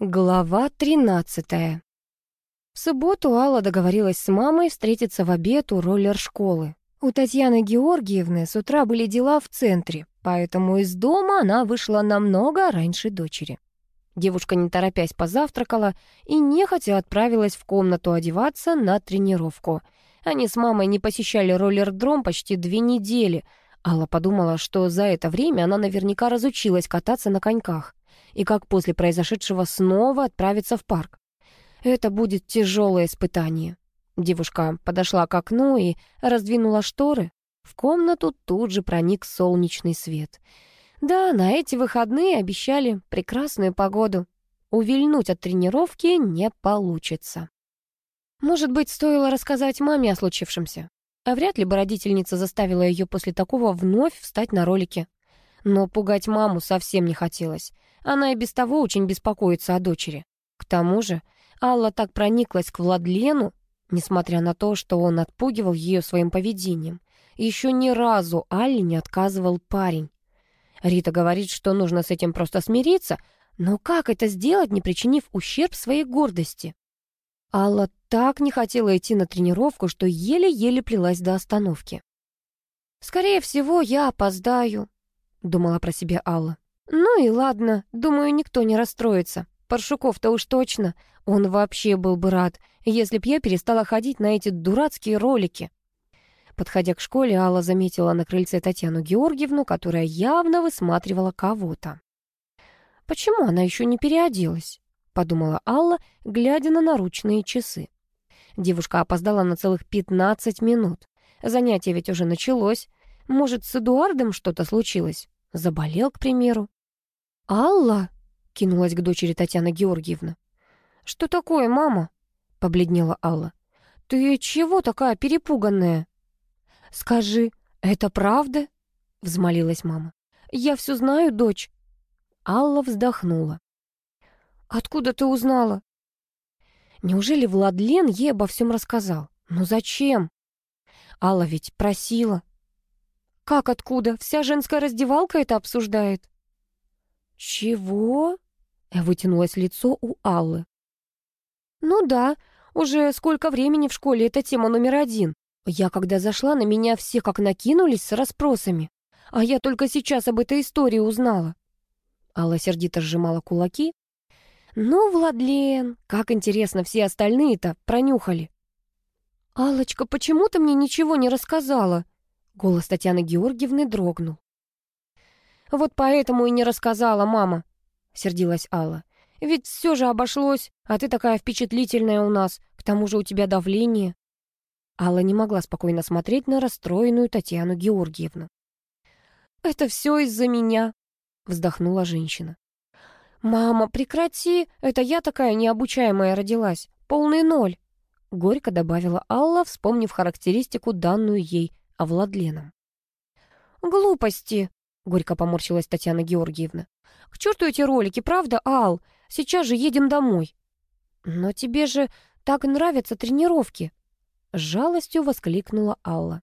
Глава 13 В субботу Алла договорилась с мамой встретиться в обед у роллер-школы. У Татьяны Георгиевны с утра были дела в центре, поэтому из дома она вышла намного раньше дочери. Девушка, не торопясь, позавтракала и нехотя отправилась в комнату одеваться на тренировку. Они с мамой не посещали роллер-дром почти две недели. Алла подумала, что за это время она наверняка разучилась кататься на коньках и как после произошедшего снова отправиться в парк. Это будет тяжелое испытание. Девушка подошла к окну и раздвинула шторы. В комнату тут же проник солнечный свет. Да, на эти выходные обещали прекрасную погоду. Увильнуть от тренировки не получится. Может быть, стоило рассказать маме о случившемся. А вряд ли бы родительница заставила ее после такого вновь встать на ролике. Но пугать маму совсем не хотелось. Она и без того очень беспокоится о дочери. К тому же Алла так прониклась к Владлену, несмотря на то, что он отпугивал ее своим поведением. Еще ни разу Алле не отказывал парень. Рита говорит, что нужно с этим просто смириться, но как это сделать, не причинив ущерб своей гордости? Алла так не хотела идти на тренировку, что еле-еле плелась до остановки. «Скорее всего, я опоздаю», — думала про себя Алла. Ну и ладно, думаю, никто не расстроится. Паршуков-то уж точно. Он вообще был бы рад, если б я перестала ходить на эти дурацкие ролики. Подходя к школе, Алла заметила на крыльце Татьяну Георгиевну, которая явно высматривала кого-то. «Почему она еще не переоделась?» — подумала Алла, глядя на наручные часы. Девушка опоздала на целых пятнадцать минут. Занятие ведь уже началось. Может, с Эдуардом что-то случилось? Заболел, к примеру. «Алла!» — кинулась к дочери Татьяна Георгиевна. «Что такое, мама?» — побледнела Алла. «Ты чего такая перепуганная?» «Скажи, это правда?» — взмолилась мама. «Я все знаю, дочь». Алла вздохнула. «Откуда ты узнала?» Неужели Владлен ей обо всем рассказал? Ну зачем? Алла ведь просила. Как откуда? Вся женская раздевалка это обсуждает. «Чего?» — вытянулось лицо у Аллы. «Ну да, уже сколько времени в школе эта тема номер один. Я, когда зашла, на меня все как накинулись с расспросами. А я только сейчас об этой истории узнала». Алла сердито сжимала кулаки. «Ну, Владлен, как интересно, все остальные-то пронюхали». «Аллочка, почему ты мне ничего не рассказала?» Голос Татьяны Георгиевны дрогнул. «Вот поэтому и не рассказала мама», — сердилась Алла. «Ведь все же обошлось, а ты такая впечатлительная у нас, к тому же у тебя давление». Алла не могла спокойно смотреть на расстроенную Татьяну Георгиевну. «Это все из-за меня», — вздохнула женщина. «Мама, прекрати, это я такая необучаемая родилась, полный ноль», — горько добавила Алла, вспомнив характеристику, данную ей Владленом. «Глупости», Горько поморщилась Татьяна Георгиевна. «К черту эти ролики, правда, Ал? Сейчас же едем домой». «Но тебе же так нравятся тренировки!» С жалостью воскликнула Алла.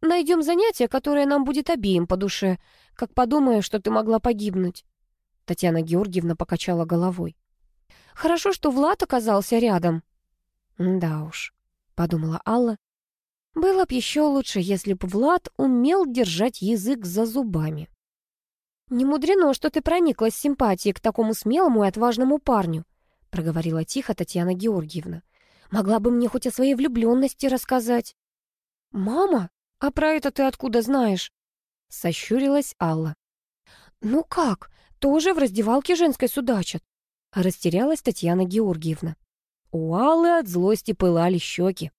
«Найдем занятие, которое нам будет обеим по душе, как подумаю, что ты могла погибнуть». Татьяна Георгиевна покачала головой. «Хорошо, что Влад оказался рядом». «Да уж», — подумала Алла, было б еще лучше, если бы Влад умел держать язык за зубами. «Не мудрено, что ты прониклась симпатией к такому смелому и отважному парню», проговорила тихо Татьяна Георгиевна. «Могла бы мне хоть о своей влюбленности рассказать». «Мама, а про это ты откуда знаешь?» Сощурилась Алла. «Ну как, тоже в раздевалке женской судачат?» Растерялась Татьяна Георгиевна. У Аллы от злости пылали щеки.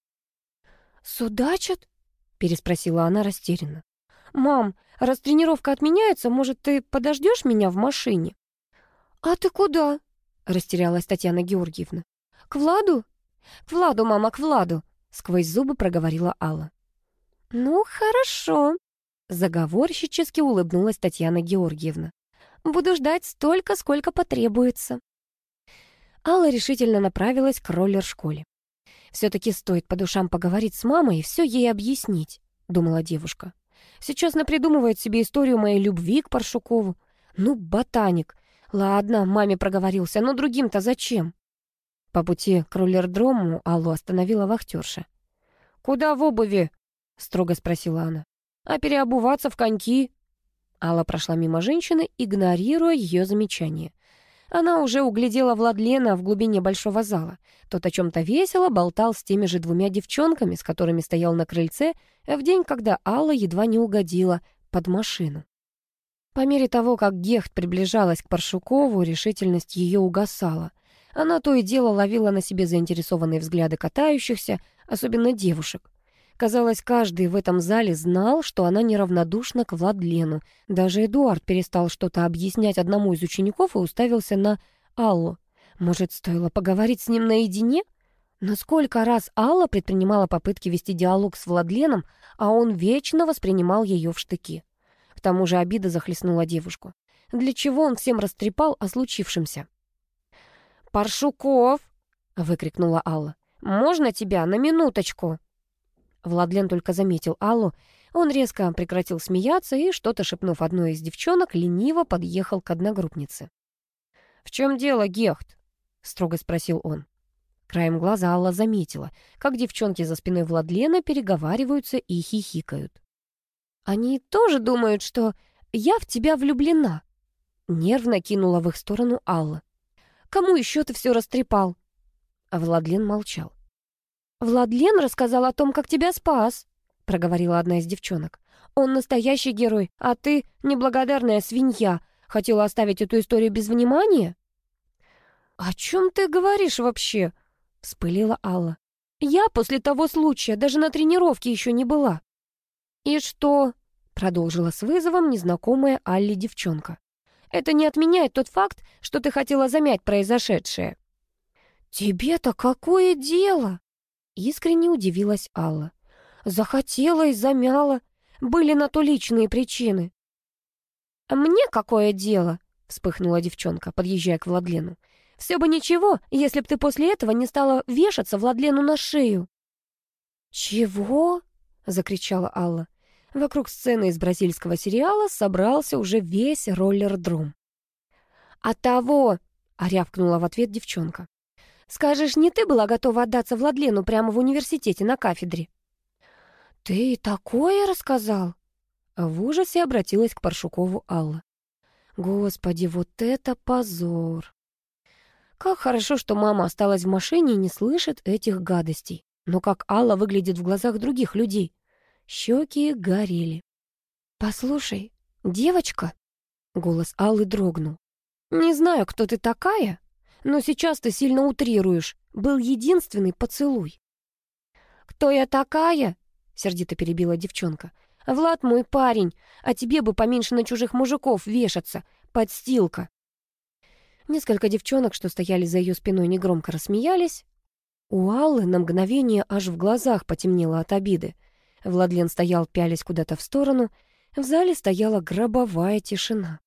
«Судачат?» — переспросила она растерянно. «Мам, раз тренировка отменяется, может, ты подождешь меня в машине?» «А ты куда?» — растерялась Татьяна Георгиевна. «К Владу?» «К Владу, мама, к Владу!» — сквозь зубы проговорила Алла. «Ну, хорошо», — заговорщически улыбнулась Татьяна Георгиевна. «Буду ждать столько, сколько потребуется». Алла решительно направилась к роллер-школе. «Все-таки стоит по душам поговорить с мамой и все ей объяснить», — думала девушка. «Сейчас напридумывает себе историю моей любви к Паршукову. Ну, ботаник. Ладно, маме проговорился, но другим-то зачем? По пути к рулердрому Аллу остановила вахтерша. «Куда в обуви?» — строго спросила она. «А переобуваться в коньки?» Алла прошла мимо женщины, игнорируя ее замечание. Она уже углядела Владлена в глубине большого зала. Тот о чем-то весело болтал с теми же двумя девчонками, с которыми стоял на крыльце в день, когда Алла едва не угодила под машину. По мере того, как Гехт приближалась к Паршукову, решительность ее угасала. Она то и дело ловила на себе заинтересованные взгляды катающихся, особенно девушек. Казалось, каждый в этом зале знал, что она неравнодушна к Владлену. Даже Эдуард перестал что-то объяснять одному из учеников и уставился на Аллу. Может, стоило поговорить с ним наедине? Но сколько раз Алла предпринимала попытки вести диалог с Владленом, а он вечно воспринимал ее в штыки. К тому же обида захлестнула девушку. Для чего он всем растрепал о случившемся? «Паршуков!» — выкрикнула Алла. «Можно тебя на минуточку?» Владлен только заметил Аллу. Он резко прекратил смеяться и, что-то шепнув одной из девчонок, лениво подъехал к одногруппнице. «В чем дело, Гехт?» — строго спросил он. Краем глаза Алла заметила, как девчонки за спиной Владлена переговариваются и хихикают. «Они тоже думают, что я в тебя влюблена», — нервно кинула в их сторону Алла. Кому еще ты все растрепал?» А Владлен молчал. «Владлен рассказал о том, как тебя спас», — проговорила одна из девчонок. «Он настоящий герой, а ты неблагодарная свинья. Хотела оставить эту историю без внимания?» «О чем ты говоришь вообще?» — вспылила Алла. «Я после того случая даже на тренировке еще не была». «И что?» — продолжила с вызовом незнакомая Алле девчонка. Это не отменяет тот факт, что ты хотела замять произошедшее». «Тебе-то какое дело?» Искренне удивилась Алла. «Захотела и замяла. Были на то личные причины». «А мне какое дело?» вспыхнула девчонка, подъезжая к Владлену. «Все бы ничего, если б ты после этого не стала вешаться Владлену на шею». «Чего?» — закричала Алла. Вокруг сцены из бразильского сериала собрался уже весь роллер-дром. «А того!» — рявкнула в ответ девчонка. «Скажешь, не ты была готова отдаться Владлену прямо в университете на кафедре?» «Ты такое рассказал?» В ужасе обратилась к Паршукову Алла. «Господи, вот это позор!» Как хорошо, что мама осталась в машине и не слышит этих гадостей. Но как Алла выглядит в глазах других людей. Щеки горели. «Послушай, девочка!» Голос Аллы дрогнул. «Не знаю, кто ты такая, но сейчас ты сильно утрируешь. Был единственный поцелуй». «Кто я такая?» — сердито перебила девчонка. «Влад мой парень, а тебе бы поменьше на чужих мужиков вешаться. Подстилка». Несколько девчонок, что стояли за ее спиной, негромко рассмеялись. У Аллы на мгновение аж в глазах потемнело от обиды. Владлен стоял, пялись куда-то в сторону. В зале стояла гробовая тишина.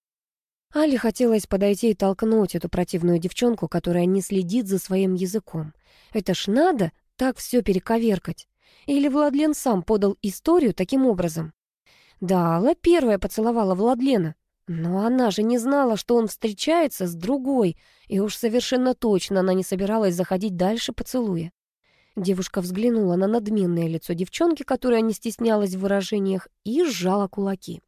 Али хотелось подойти и толкнуть эту противную девчонку, которая не следит за своим языком. Это ж надо так все перековеркать. Или Владлен сам подал историю таким образом? Да, Алла первая поцеловала Владлена, но она же не знала, что он встречается с другой, и уж совершенно точно она не собиралась заходить дальше поцелуя. Девушка взглянула на надменное лицо девчонки, которая не стеснялась в выражениях, и сжала кулаки.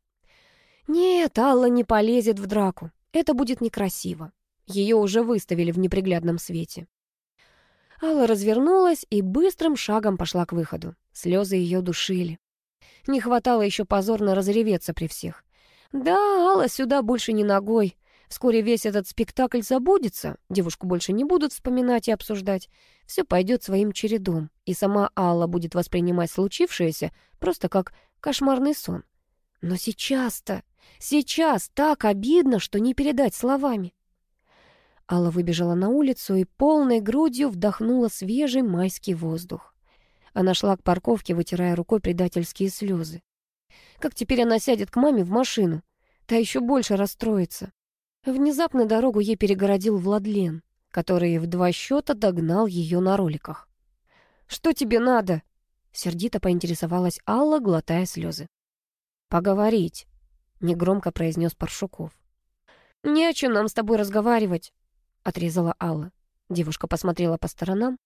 «Нет, Алла не полезет в драку. Это будет некрасиво. Ее уже выставили в неприглядном свете». Алла развернулась и быстрым шагом пошла к выходу. Слезы ее душили. Не хватало еще позорно разреветься при всех. Да, Алла сюда больше не ногой. Вскоре весь этот спектакль забудется, девушку больше не будут вспоминать и обсуждать. Все пойдет своим чередом, и сама Алла будет воспринимать случившееся просто как кошмарный сон. Но сейчас-то, сейчас так обидно, что не передать словами. Алла выбежала на улицу и полной грудью вдохнула свежий майский воздух. Она шла к парковке, вытирая рукой предательские слезы. Как теперь она сядет к маме в машину? Та еще больше расстроится. Внезапно дорогу ей перегородил Владлен, который в два счета догнал ее на роликах. «Что тебе надо?» — сердито поинтересовалась Алла, глотая слезы. «Поговорить», — негромко произнес Паршуков. «Не о чем нам с тобой разговаривать», — отрезала Алла. Девушка посмотрела по сторонам.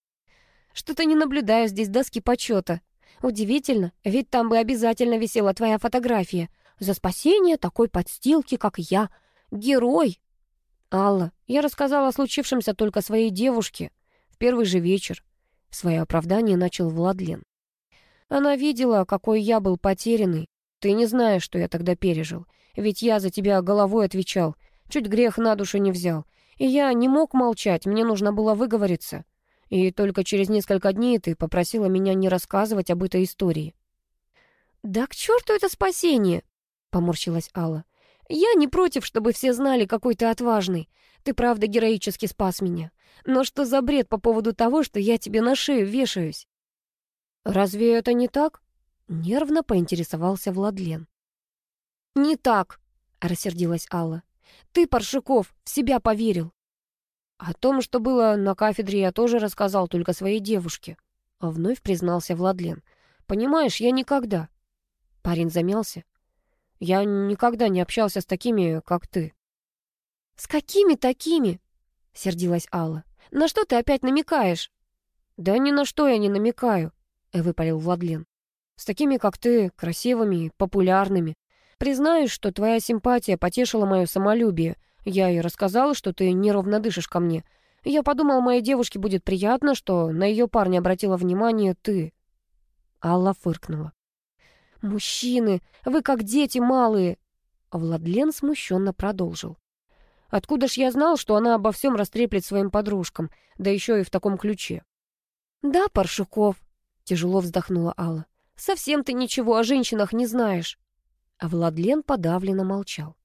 «Что-то не наблюдаю здесь доски почета. Удивительно, ведь там бы обязательно висела твоя фотография. За спасение такой подстилки, как я. Герой!» «Алла, я рассказала о случившемся только своей девушке в первый же вечер. Свое оправдание начал Владлен. Она видела, какой я был потерянный. Ты не знаешь, что я тогда пережил. Ведь я за тебя головой отвечал. Чуть грех на душу не взял. И я не мог молчать, мне нужно было выговориться. И только через несколько дней ты попросила меня не рассказывать об этой истории. «Да к черту это спасение!» — поморщилась Алла. «Я не против, чтобы все знали, какой ты отважный. Ты правда героически спас меня. Но что за бред по поводу того, что я тебе на шею вешаюсь?» «Разве это не так?» — нервно поинтересовался Владлен. «Не так», — рассердилась Алла. «Ты, Паршиков, в себя поверил». «О том, что было на кафедре, я тоже рассказал только своей девушке», — вновь признался Владлен. «Понимаешь, я никогда...» Парень замялся. «Я никогда не общался с такими, как ты». «С какими такими?» — сердилась Алла. «На что ты опять намекаешь?» «Да ни на что я не намекаю», — выпалил Владлен. «С такими, как ты, красивыми, популярными. Признаюсь, что твоя симпатия потешила мое самолюбие. Я и рассказала, что ты неровно дышишь ко мне. Я подумал, моей девушке будет приятно, что на ее парня обратила внимание ты». Алла фыркнула. «Мужчины, вы как дети малые!» Владлен смущенно продолжил. Откуда ж я знал, что она обо всем растреплет своим подружкам, да еще и в таком ключе? «Да, Паршуков», — тяжело вздохнула Алла, — «совсем ты ничего о женщинах не знаешь». А Владлен подавленно молчал.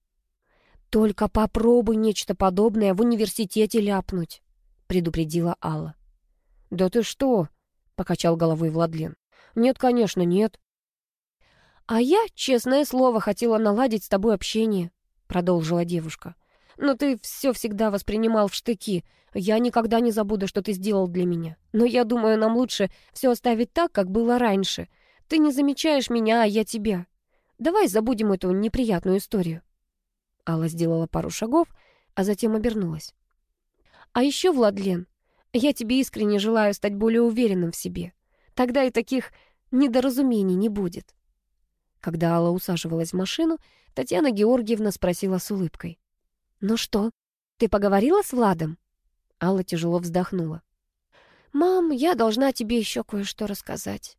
«Только попробуй нечто подобное в университете ляпнуть», — предупредила Алла. «Да ты что?» — покачал головой Владлен. «Нет, конечно, нет». «А я, честное слово, хотела наладить с тобой общение», — продолжила девушка. Но ты все всегда воспринимал в штыки. Я никогда не забуду, что ты сделал для меня. Но я думаю, нам лучше все оставить так, как было раньше. Ты не замечаешь меня, а я тебя. Давай забудем эту неприятную историю». Алла сделала пару шагов, а затем обернулась. «А еще, Владлен, я тебе искренне желаю стать более уверенным в себе. Тогда и таких недоразумений не будет». Когда Алла усаживалась в машину, Татьяна Георгиевна спросила с улыбкой. «Ну что, ты поговорила с Владом?» Алла тяжело вздохнула. «Мам, я должна тебе еще кое-что рассказать».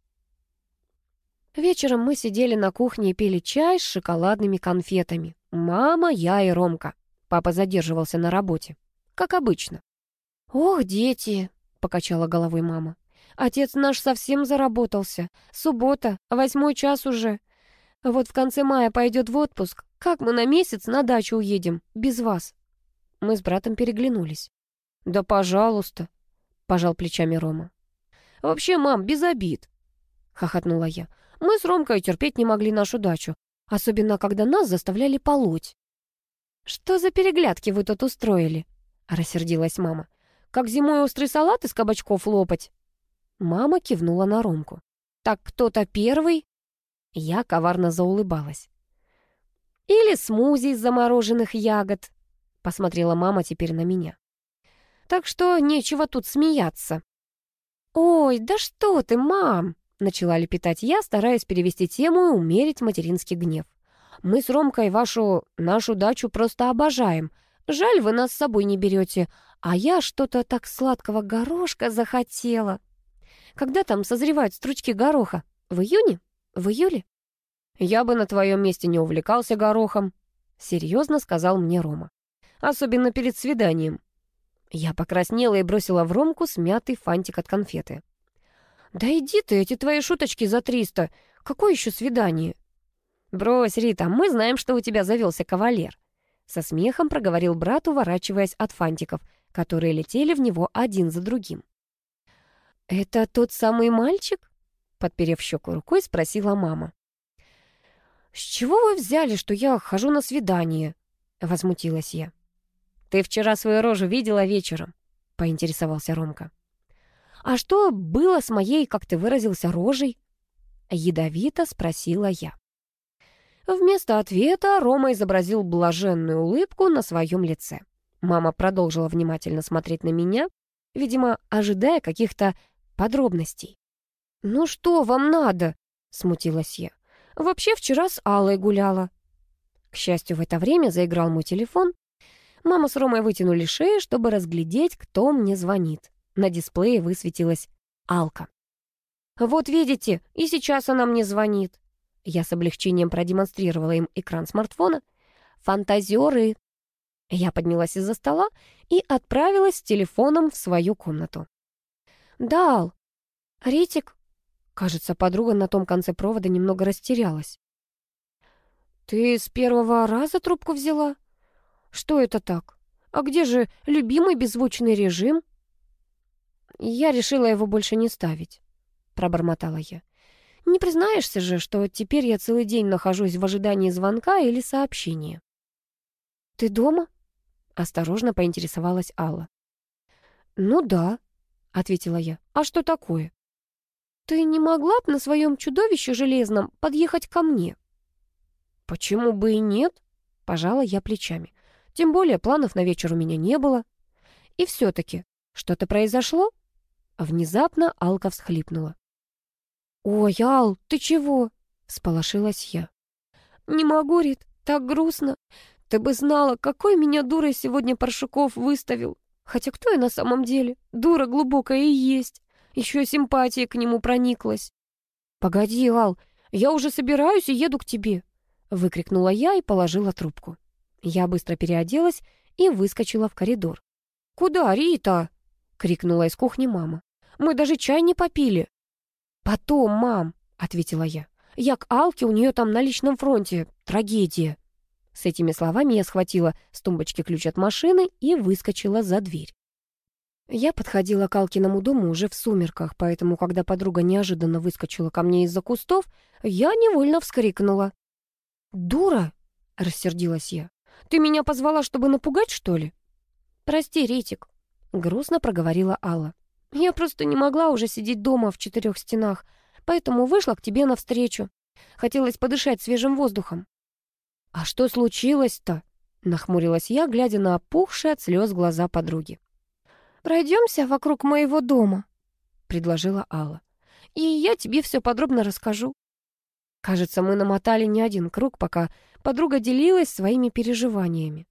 Вечером мы сидели на кухне и пили чай с шоколадными конфетами. Мама, я и Ромка. Папа задерживался на работе. Как обычно. «Ох, дети!» — покачала головой мама. «Отец наш совсем заработался. Суббота, восьмой час уже. Вот в конце мая пойдет в отпуск. Как мы на месяц на дачу уедем, без вас?» Мы с братом переглянулись. «Да пожалуйста», — пожал плечами Рома. «Вообще, мам, без обид», — хохотнула я. «Мы с Ромкой терпеть не могли нашу дачу, особенно когда нас заставляли полоть». «Что за переглядки вы тут устроили?» — рассердилась мама. «Как зимой острый салат из кабачков лопать?» Мама кивнула на Ромку. «Так кто-то первый?» Я коварно заулыбалась. «Или смузи из замороженных ягод», — посмотрела мама теперь на меня. «Так что нечего тут смеяться». «Ой, да что ты, мам!» — начала лепетать я, стараясь перевести тему и умерить материнский гнев. «Мы с Ромкой вашу, нашу дачу просто обожаем. Жаль, вы нас с собой не берете, а я что-то так сладкого горошка захотела. Когда там созревают стручки гороха? В июне?» В июле? Я бы на твоем месте не увлекался горохом, серьезно сказал мне Рома. Особенно перед свиданием. Я покраснела и бросила в Ромку смятый фантик от конфеты. «Да иди ты, эти твои шуточки за триста. Какое еще свидание?» «Брось, Рита, мы знаем, что у тебя завелся кавалер», со смехом проговорил брат, уворачиваясь от фантиков, которые летели в него один за другим. «Это тот самый мальчик?» подперев щеку рукой, спросила мама. «С чего вы взяли, что я хожу на свидание?» — возмутилась я. «Ты вчера свою рожу видела вечером?» — поинтересовался Ромка. «А что было с моей, как ты выразился, рожей?» — ядовито спросила я. Вместо ответа Рома изобразил блаженную улыбку на своем лице. Мама продолжила внимательно смотреть на меня, видимо, ожидая каких-то подробностей. «Ну что вам надо?» — смутилась я. «Вообще вчера с Аллой гуляла». К счастью, в это время заиграл мой телефон. Мама с Ромой вытянули шеи, чтобы разглядеть, кто мне звонит. На дисплее высветилась Алка. «Вот видите, и сейчас она мне звонит». Я с облегчением продемонстрировала им экран смартфона. «Фантазеры!» Я поднялась из-за стола и отправилась с телефоном в свою комнату. «Дал!» «Ритик?» Кажется, подруга на том конце провода немного растерялась. «Ты с первого раза трубку взяла? Что это так? А где же любимый беззвучный режим?» «Я решила его больше не ставить», — пробормотала я. «Не признаешься же, что теперь я целый день нахожусь в ожидании звонка или сообщения?» «Ты дома?» — осторожно поинтересовалась Алла. «Ну да», — ответила я. «А что такое?» «Ты не могла бы на своем чудовище железном подъехать ко мне?» «Почему бы и нет?» — пожала я плечами. «Тем более планов на вечер у меня не было. И все-таки, что-то произошло?» Внезапно Алка всхлипнула. «Ой, Ал, ты чего?» — всполошилась я. «Не могу, Рит, так грустно. Ты бы знала, какой меня дурой сегодня Паршуков выставил. Хотя кто я на самом деле? Дура глубокая и есть. Еще симпатия к нему прониклась. «Погоди, Ал, я уже собираюсь и еду к тебе», — выкрикнула я и положила трубку. Я быстро переоделась и выскочила в коридор. «Куда, Рита?» — крикнула из кухни мама. «Мы даже чай не попили». «Потом, мам», — ответила я. «Я к Алке, у нее там на личном фронте. Трагедия». С этими словами я схватила с тумбочки ключ от машины и выскочила за дверь. Я подходила к Алкиному дому уже в сумерках, поэтому, когда подруга неожиданно выскочила ко мне из-за кустов, я невольно вскрикнула. «Дура!» — рассердилась я. «Ты меня позвала, чтобы напугать, что ли?» «Прости, Ритик», — грустно проговорила Алла. «Я просто не могла уже сидеть дома в четырех стенах, поэтому вышла к тебе навстречу. Хотелось подышать свежим воздухом». «А что случилось-то?» — нахмурилась я, глядя на опухшие от слез глаза подруги. «Пройдемся вокруг моего дома», — предложила Алла. «И я тебе все подробно расскажу». Кажется, мы намотали не один круг, пока подруга делилась своими переживаниями.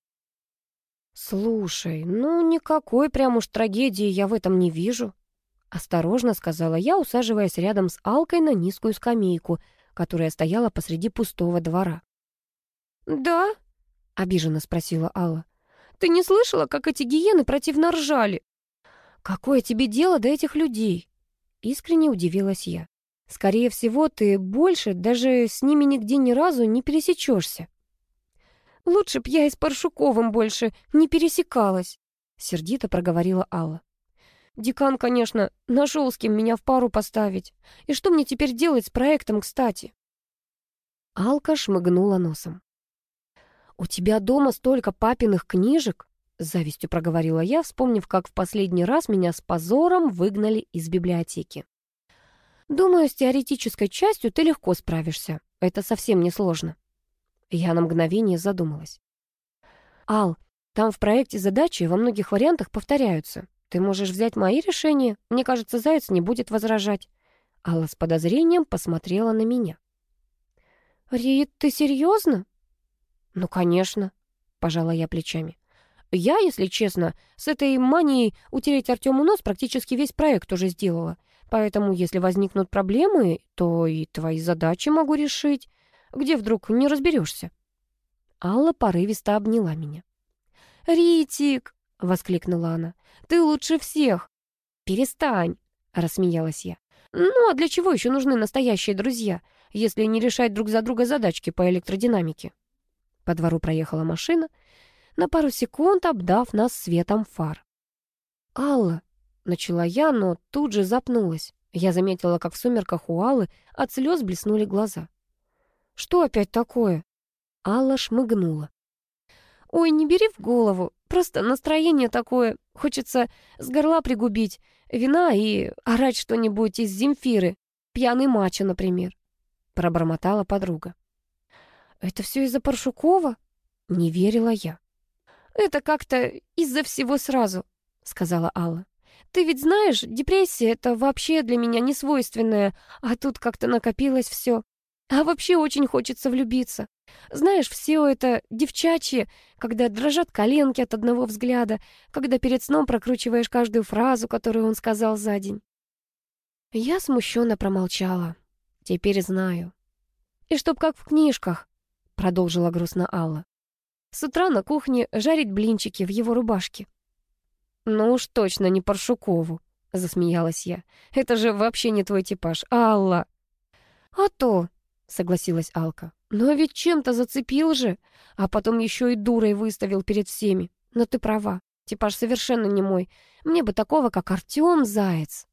«Слушай, ну никакой прям уж трагедии я в этом не вижу», — осторожно сказала я, усаживаясь рядом с Алкой на низкую скамейку, которая стояла посреди пустого двора. «Да?» — обиженно спросила Алла. «Ты не слышала, как эти гиены противно ржали?» «Какое тебе дело до этих людей?» Искренне удивилась я. «Скорее всего, ты больше даже с ними нигде ни разу не пересечешься». «Лучше б я и с Паршуковым больше не пересекалась», — сердито проговорила Алла. «Декан, конечно, нашел с кем меня в пару поставить. И что мне теперь делать с проектом, кстати?» Алка шмыгнула носом. «У тебя дома столько папиных книжек?» С завистью проговорила я, вспомнив, как в последний раз меня с позором выгнали из библиотеки. «Думаю, с теоретической частью ты легко справишься. Это совсем не сложно». Я на мгновение задумалась. «Ал, там в проекте задачи во многих вариантах повторяются. Ты можешь взять мои решения. Мне кажется, Заяц не будет возражать». Алла с подозрением посмотрела на меня. «Рит, ты серьезно?» «Ну, конечно», — пожала я плечами. Я, если честно, с этой манией утереть Артему нос практически весь проект уже сделала. Поэтому, если возникнут проблемы, то и твои задачи могу решить. Где вдруг не разберешься? Алла порывисто обняла меня. «Ритик!» — воскликнула она. «Ты лучше всех!» «Перестань!» — рассмеялась я. «Ну, а для чего еще нужны настоящие друзья, если не решать друг за друга задачки по электродинамике?» По двору проехала машина — на пару секунд обдав нас светом фар. «Алла!» — начала я, но тут же запнулась. Я заметила, как в сумерках у Аллы от слез блеснули глаза. «Что опять такое?» Алла шмыгнула. «Ой, не бери в голову, просто настроение такое. Хочется с горла пригубить, вина и орать что-нибудь из Земфиры, пьяный мачо, например», — пробормотала подруга. Это все из-за Паршукова? Не верила я. Это как-то из-за всего сразу, сказала Алла. Ты ведь знаешь, депрессия — это вообще для меня не свойственное, а тут как-то накопилось все. А вообще очень хочется влюбиться. Знаешь, все это девчачье, когда дрожат коленки от одного взгляда, когда перед сном прокручиваешь каждую фразу, которую он сказал за день. Я смущенно промолчала. Теперь знаю. И чтоб как в книжках, продолжила грустно Алла. С утра на кухне жарить блинчики в его рубашке. «Ну уж точно не Паршукову», — засмеялась я. «Это же вообще не твой типаж, Алла». «А то», — согласилась Алка. «Но ведь чем-то зацепил же, а потом еще и дурой выставил перед всеми. Но ты права, типаж совершенно не мой. Мне бы такого, как Артем Заяц».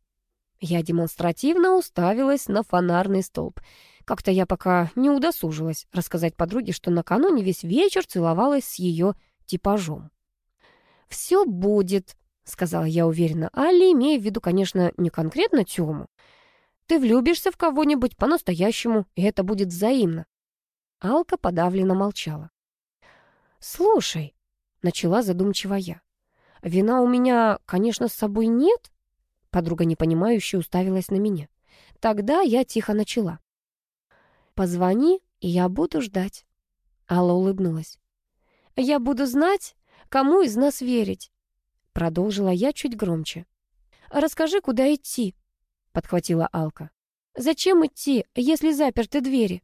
Я демонстративно уставилась на фонарный столб. Как-то я пока не удосужилась рассказать подруге, что накануне весь вечер целовалась с ее типажом. «Все будет», — сказала я уверенно Али, имея в виду, конечно, не конкретно Тему. «Ты влюбишься в кого-нибудь по-настоящему, и это будет взаимно». Алка подавленно молчала. «Слушай», — начала задумчиво я, — «вина у меня, конечно, с собой нет?» Подруга непонимающе уставилась на меня. Тогда я тихо начала. «Позвони, и я буду ждать». Алла улыбнулась. «Я буду знать, кому из нас верить. Продолжила я чуть громче. «Расскажи, куда идти?» — подхватила Алка. «Зачем идти, если заперты двери?»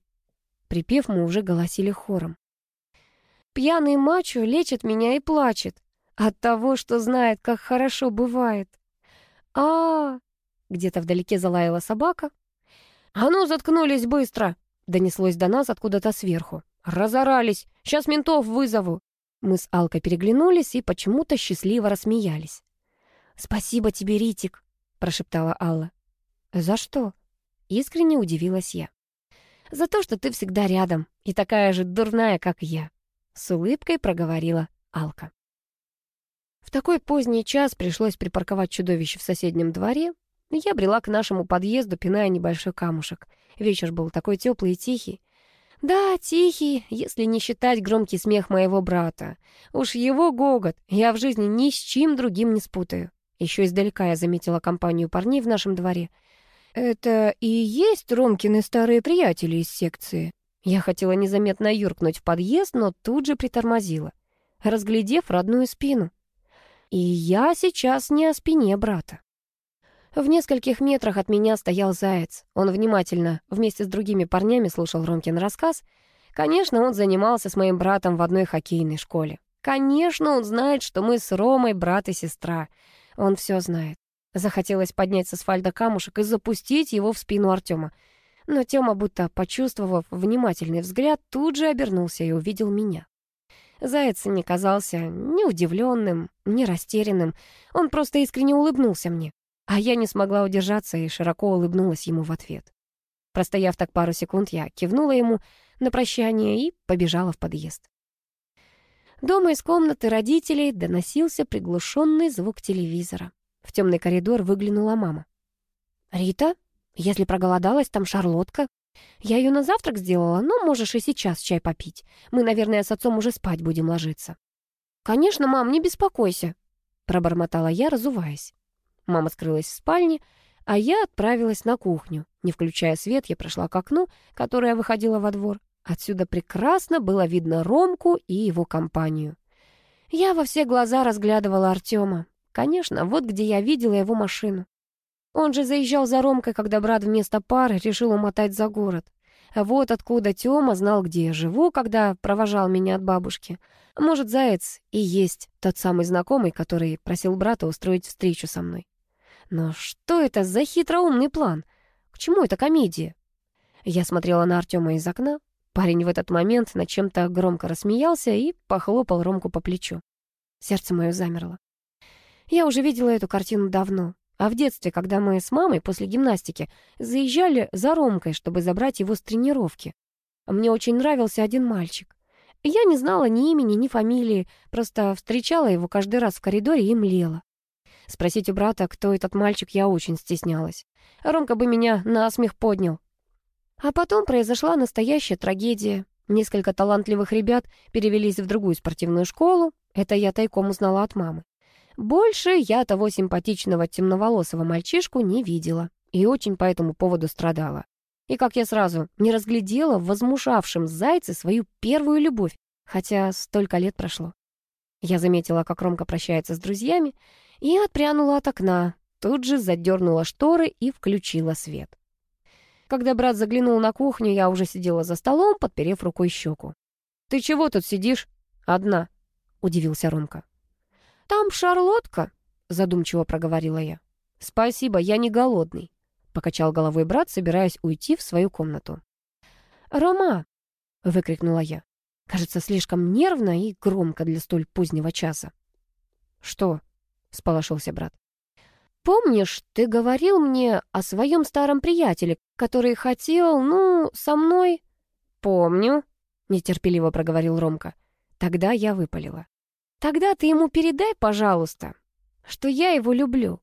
Припев мы уже голосили хором. «Пьяный мачо лечит меня и плачет от того, что знает, как хорошо бывает». А, где-то вдалеке залаяла собака. «А ну, заткнулись быстро!» — донеслось до нас откуда-то сверху. «Разорались! Сейчас ментов вызову!» Мы с Алкой переглянулись и почему-то счастливо рассмеялись. «Спасибо тебе, Ритик», — прошептала Алла. «За что?» — искренне удивилась я. «За то, что ты всегда рядом и такая же дурная, как я», — с улыбкой проговорила Алка. В такой поздний час пришлось припарковать чудовище в соседнем дворе. Я брела к нашему подъезду, пиная небольшой камушек. Вечер был такой теплый и тихий. Да, тихий, если не считать громкий смех моего брата. Уж его гогот я в жизни ни с чем другим не спутаю. Еще издалека я заметила компанию парней в нашем дворе. Это и есть Ромкины старые приятели из секции. Я хотела незаметно юркнуть в подъезд, но тут же притормозила, разглядев родную спину. И я сейчас не о спине брата. В нескольких метрах от меня стоял заяц. Он внимательно, вместе с другими парнями, слушал Ромкин рассказ. Конечно, он занимался с моим братом в одной хоккейной школе. Конечно, он знает, что мы с Ромой брат и сестра. Он все знает. Захотелось поднять с асфальта камушек и запустить его в спину Артема. Но Тёма, будто почувствовав внимательный взгляд, тут же обернулся и увидел меня. Заяц не казался ни удивленным, ни растерянным. Он просто искренне улыбнулся мне. А я не смогла удержаться и широко улыбнулась ему в ответ. Простояв так пару секунд, я кивнула ему на прощание и побежала в подъезд. Дома из комнаты родителей доносился приглушенный звук телевизора. В темный коридор выглянула мама. «Рита, если проголодалась, там шарлотка. Я ее на завтрак сделала, но можешь и сейчас чай попить. Мы, наверное, с отцом уже спать будем ложиться». «Конечно, мам, не беспокойся», — пробормотала я, разуваясь. Мама скрылась в спальне, а я отправилась на кухню. Не включая свет, я прошла к окну, которое выходило во двор. Отсюда прекрасно было видно Ромку и его компанию. Я во все глаза разглядывала Артема. Конечно, вот где я видела его машину. Он же заезжал за Ромкой, когда брат вместо пары решил умотать за город. Вот откуда Тёма знал, где я живу, когда провожал меня от бабушки. Может, Заяц и есть тот самый знакомый, который просил брата устроить встречу со мной. Но что это за хитроумный план? К чему эта комедия? Я смотрела на Артема из окна. Парень в этот момент над чем-то громко рассмеялся и похлопал Ромку по плечу. Сердце мое замерло. Я уже видела эту картину давно. А в детстве, когда мы с мамой после гимнастики заезжали за Ромкой, чтобы забрать его с тренировки. Мне очень нравился один мальчик. Я не знала ни имени, ни фамилии, просто встречала его каждый раз в коридоре и млела. Спросить у брата, кто этот мальчик, я очень стеснялась. Ромка бы меня на смех поднял. А потом произошла настоящая трагедия. Несколько талантливых ребят перевелись в другую спортивную школу. Это я тайком узнала от мамы. Больше я того симпатичного темноволосого мальчишку не видела и очень по этому поводу страдала. И как я сразу не разглядела в возмужавшем зайце свою первую любовь, хотя столько лет прошло. Я заметила, как Ромка прощается с друзьями, и отпрянула от окна, тут же задернула шторы и включила свет. Когда брат заглянул на кухню, я уже сидела за столом, подперев рукой щеку. «Ты чего тут сидишь? Одна?» — удивился Ромка. «Там шарлотка», — задумчиво проговорила я. «Спасибо, я не голодный», — покачал головой брат, собираясь уйти в свою комнату. «Рома!» — выкрикнула я. Кажется, слишком нервно и громко для столь позднего часа. «Что?» — сполошился брат. «Помнишь, ты говорил мне о своем старом приятеле, который хотел, ну, со мной...» «Помню», — нетерпеливо проговорил Ромка. Тогда я выпалила. «Тогда ты ему передай, пожалуйста, что я его люблю».